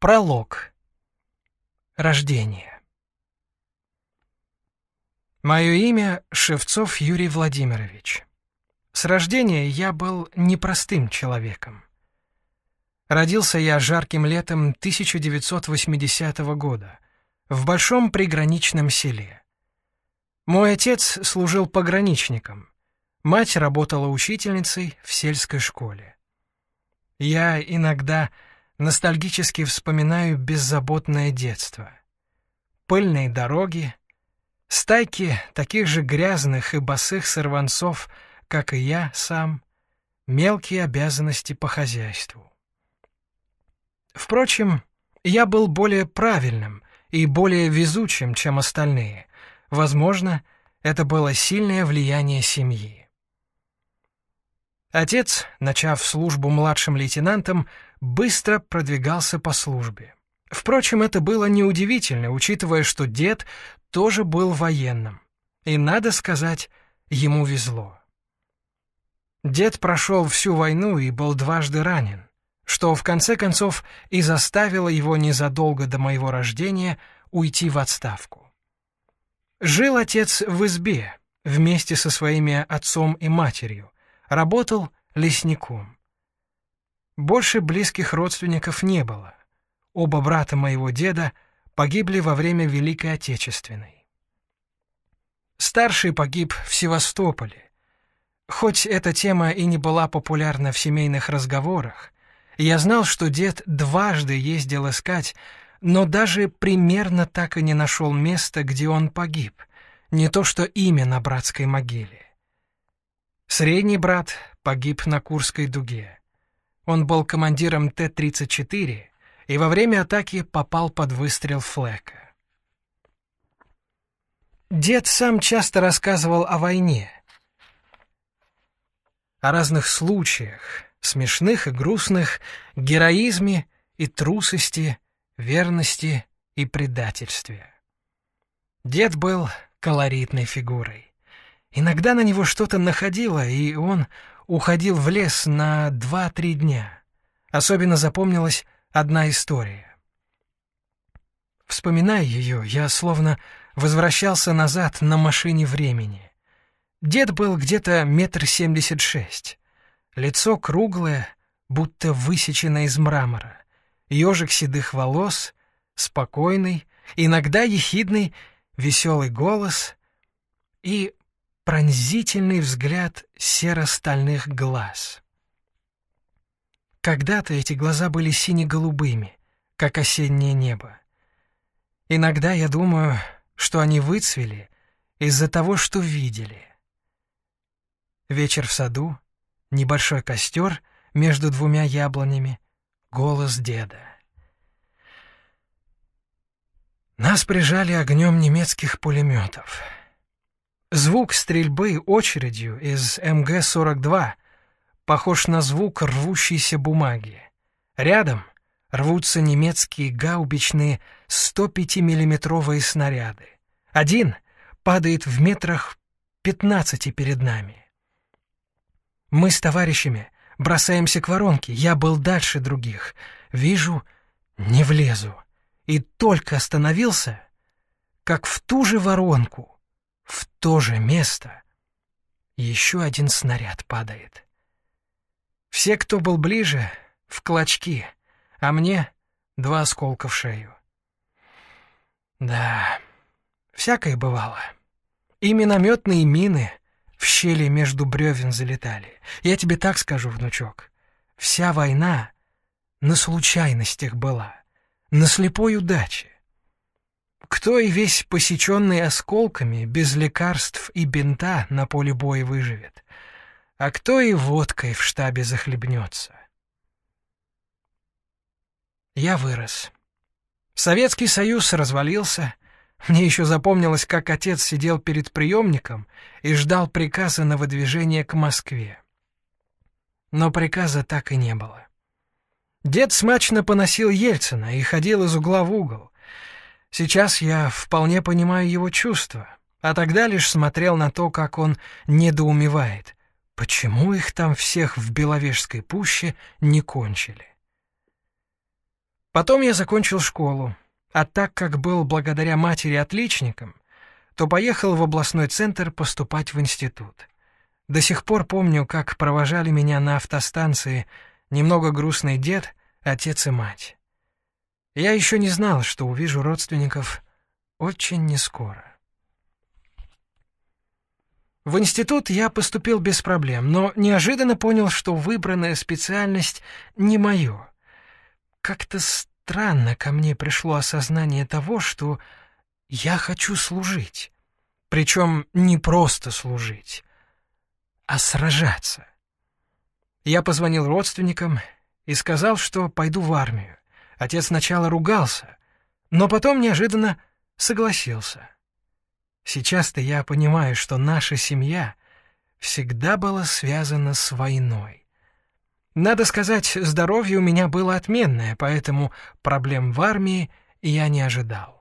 Пролог. Рождение. Мое имя Шевцов Юрий Владимирович. С рождения я был непростым человеком. Родился я жарким летом 1980 года в большом приграничном селе. Мой отец служил пограничником, мать работала учительницей в сельской школе. Я иногда ностальгически вспоминаю беззаботное детство. Пыльные дороги, стайки таких же грязных и босых сорванцов, как и я сам, мелкие обязанности по хозяйству. Впрочем, я был более правильным и более везучим, чем остальные. Возможно, это было сильное влияние семьи. Отец, начав службу младшим лейтенантом, быстро продвигался по службе. Впрочем, это было неудивительно, учитывая, что дед тоже был военным. И, надо сказать, ему везло. Дед прошел всю войну и был дважды ранен, что в конце концов и заставило его незадолго до моего рождения уйти в отставку. Жил отец в избе вместе со своими отцом и матерью, работал лесником. Больше близких родственников не было. Оба брата моего деда погибли во время Великой Отечественной. Старший погиб в Севастополе. Хоть эта тема и не была популярна в семейных разговорах, я знал, что дед дважды ездил искать, но даже примерно так и не нашел места, где он погиб, не то что имя на братской могиле. Средний брат погиб на Курской дуге. Он был командиром Т-34 и во время атаки попал под выстрел Флека. Дед сам часто рассказывал о войне, о разных случаях, смешных и грустных, героизме и трусости, верности и предательстве. Дед был колоритной фигурой. Иногда на него что-то находило, и он уходил в лес на два-три дня. Особенно запомнилась одна история. Вспоминая ее, я словно возвращался назад на машине времени. Дед был где-то метр семьдесят шесть. Лицо круглое, будто высечено из мрамора. Ежик седых волос, спокойный, иногда ехидный, веселый голос и пронзительный взгляд серо-стальных глаз. Когда-то эти глаза были сине-голубыми, как осеннее небо. Иногда я думаю, что они выцвели из-за того, что видели. Вечер в саду, небольшой костер между двумя яблонями, голос деда. Нас прижали огнем немецких пулеметов — Звук стрельбы очередью из МГ-42 похож на звук рвущейся бумаги. Рядом рвутся немецкие гаубичные 105-миллиметровые снаряды. Один падает в метрах 15 перед нами. Мы с товарищами бросаемся к воронке. Я был дальше других. Вижу, не влезу. И только остановился, как в ту же воронку — в то же место еще один снаряд падает. Все, кто был ближе, в клочки, а мне два осколка в шею. Да, всякое бывало. И минометные мины в щели между бревен залетали. Я тебе так скажу, внучок. Вся война на случайностях была, на слепой удаче. Кто и весь посеченный осколками, без лекарств и бинта на поле боя выживет, а кто и водкой в штабе захлебнется. Я вырос. Советский Союз развалился. Мне еще запомнилось, как отец сидел перед приемником и ждал приказа на выдвижение к Москве. Но приказа так и не было. Дед смачно поносил Ельцина и ходил из угла в угол. Сейчас я вполне понимаю его чувства, а тогда лишь смотрел на то, как он недоумевает, почему их там всех в Беловежской пуще не кончили. Потом я закончил школу, а так как был благодаря матери отличником, то поехал в областной центр поступать в институт. До сих пор помню, как провожали меня на автостанции немного грустный дед, отец и мать. Я еще не знал, что увижу родственников очень нескоро. В институт я поступил без проблем, но неожиданно понял, что выбранная специальность не мое. Как-то странно ко мне пришло осознание того, что я хочу служить. Причем не просто служить, а сражаться. Я позвонил родственникам и сказал, что пойду в армию. Отец сначала ругался, но потом неожиданно согласился. Сейчас-то я понимаю, что наша семья всегда была связана с войной. Надо сказать, здоровье у меня было отменное, поэтому проблем в армии я не ожидал.